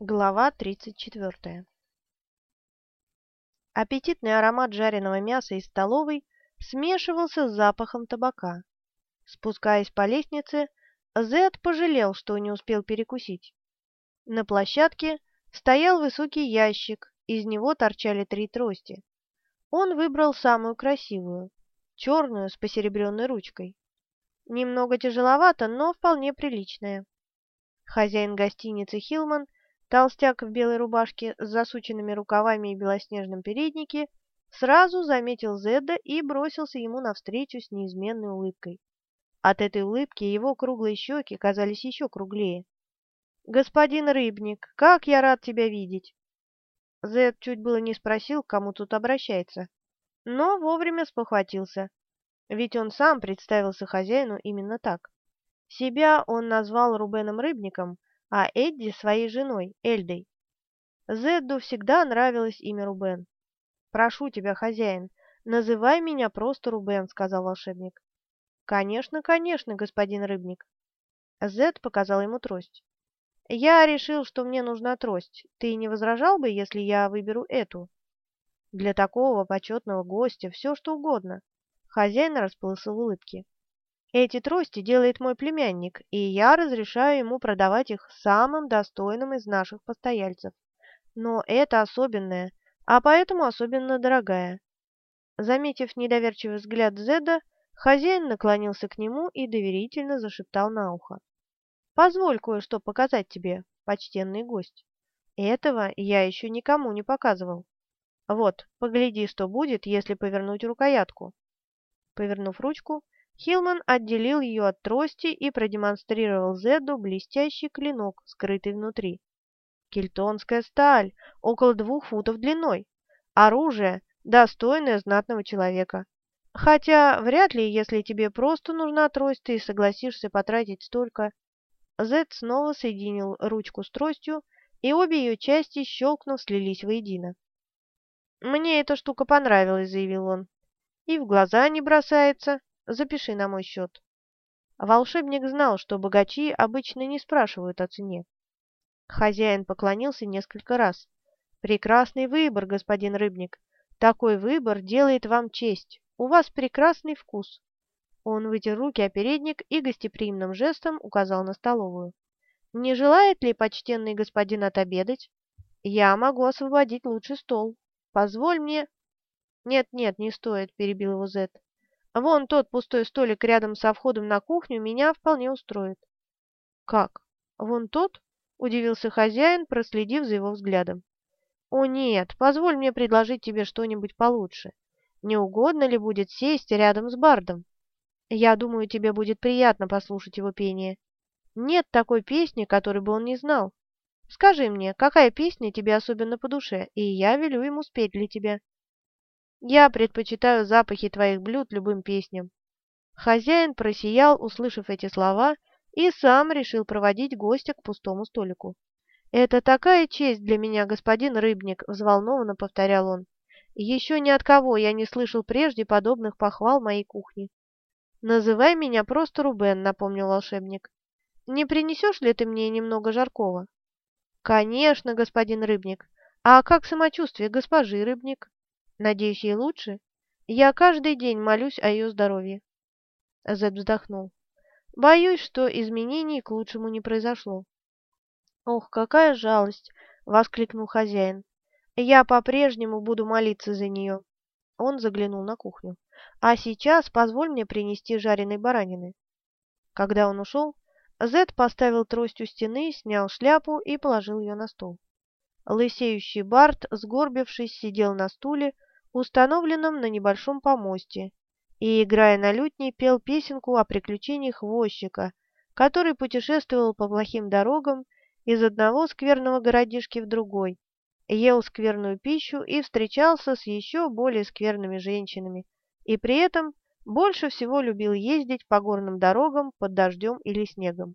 Глава 34 Аппетитный аромат жареного мяса из столовой смешивался с запахом табака. Спускаясь по лестнице, Зед пожалел, что не успел перекусить. На площадке стоял высокий ящик, из него торчали три трости. Он выбрал самую красивую, черную с посеребренной ручкой. Немного тяжеловато, но вполне приличная. Хозяин гостиницы Хилман – Толстяк в белой рубашке с засученными рукавами и белоснежном переднике сразу заметил Зедда и бросился ему навстречу с неизменной улыбкой. От этой улыбки его круглые щеки казались еще круглее. «Господин Рыбник, как я рад тебя видеть!» Зед чуть было не спросил, к кому тут обращается, но вовремя спохватился, ведь он сам представился хозяину именно так. Себя он назвал Рубеном Рыбником, а Эдди своей женой, Эльдой. Зедду всегда нравилось имя Рубен. «Прошу тебя, хозяин, называй меня просто Рубен», — сказал волшебник. «Конечно, конечно, господин Рыбник». Зед показал ему трость. «Я решил, что мне нужна трость. Ты не возражал бы, если я выберу эту?» «Для такого почетного гостя все, что угодно». Хозяин расплылся в улыбке. Эти трости делает мой племянник, и я разрешаю ему продавать их самым достойным из наших постояльцев. Но это особенная, а поэтому особенно дорогая. Заметив недоверчивый взгляд Зеда, хозяин наклонился к нему и доверительно зашептал на ухо. «Позволь кое-что показать тебе, почтенный гость. Этого я еще никому не показывал. Вот, погляди, что будет, если повернуть рукоятку». Повернув ручку, Хилман отделил ее от трости и продемонстрировал Зеду блестящий клинок, скрытый внутри. Кельтонская сталь, около двух футов длиной. Оружие, достойное знатного человека. Хотя вряд ли, если тебе просто нужна трость, ты согласишься потратить столько. Зед снова соединил ручку с тростью, и обе ее части, щелкнув, слились воедино. «Мне эта штука понравилась», — заявил он. «И в глаза не бросается, Запиши на мой счет. Волшебник знал, что богачи обычно не спрашивают о цене. Хозяин поклонился несколько раз. «Прекрасный выбор, господин Рыбник. Такой выбор делает вам честь. У вас прекрасный вкус». Он вытер руки о передник и гостеприимным жестом указал на столовую. «Не желает ли почтенный господин отобедать? Я могу освободить лучший стол. Позволь мне...» «Нет-нет, не стоит», — перебил его Зет. Вон тот пустой столик рядом со входом на кухню меня вполне устроит. Как? Вон тот? Удивился хозяин, проследив за его взглядом. О нет, позволь мне предложить тебе что-нибудь получше. Не угодно ли будет сесть рядом с Бардом? Я думаю, тебе будет приятно послушать его пение. Нет такой песни, которой бы он не знал. Скажи мне, какая песня тебе особенно по душе, и я велю ему спеть для тебя. Я предпочитаю запахи твоих блюд любым песням. Хозяин просиял, услышав эти слова, и сам решил проводить гостя к пустому столику. «Это такая честь для меня, господин Рыбник», — взволнованно повторял он. «Еще ни от кого я не слышал прежде подобных похвал моей кухни». «Называй меня просто Рубен», — напомнил волшебник. «Не принесешь ли ты мне немного жаркого?» «Конечно, господин Рыбник. А как самочувствие госпожи Рыбник?» Надеюсь, ей лучше? Я каждый день молюсь о ее здоровье. Зед вздохнул. Боюсь, что изменений к лучшему не произошло. Ох, какая жалость! Воскликнул хозяин. Я по-прежнему буду молиться за нее. Он заглянул на кухню. А сейчас позволь мне принести жареной баранины. Когда он ушел, Зед поставил трость у стены, снял шляпу и положил ее на стол. Лысеющий Барт, сгорбившись, сидел на стуле, установленном на небольшом помосте, и, играя на лютне, пел песенку о приключениях возчика, который путешествовал по плохим дорогам из одного скверного городишки в другой, ел скверную пищу и встречался с еще более скверными женщинами, и при этом больше всего любил ездить по горным дорогам под дождем или снегом.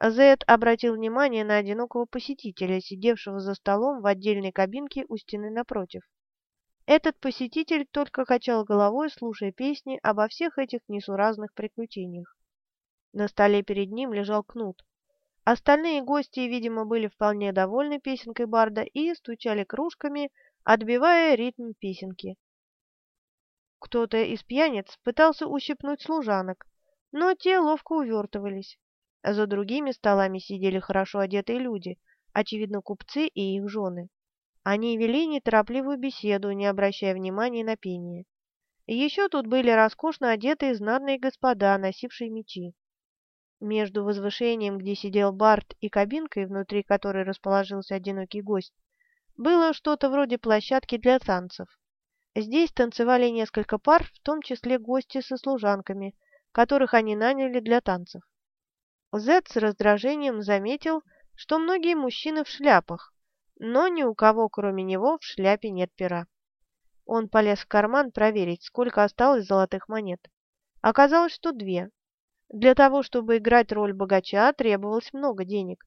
Зед обратил внимание на одинокого посетителя, сидевшего за столом в отдельной кабинке у стены напротив. Этот посетитель только качал головой, слушая песни обо всех этих несуразных приключениях. На столе перед ним лежал кнут. Остальные гости, видимо, были вполне довольны песенкой Барда и стучали кружками, отбивая ритм песенки. Кто-то из пьяниц пытался ущипнуть служанок, но те ловко увертывались. За другими столами сидели хорошо одетые люди, очевидно, купцы и их жены. Они вели неторопливую беседу, не обращая внимания на пение. Еще тут были роскошно одетые знатные господа, носившие мечи. Между возвышением, где сидел Барт, и кабинкой, внутри которой расположился одинокий гость, было что-то вроде площадки для танцев. Здесь танцевали несколько пар, в том числе гости со служанками, которых они наняли для танцев. Зет с раздражением заметил, что многие мужчины в шляпах, но ни у кого, кроме него, в шляпе нет пера. Он полез в карман проверить, сколько осталось золотых монет. Оказалось, что две. Для того, чтобы играть роль богача, требовалось много денег.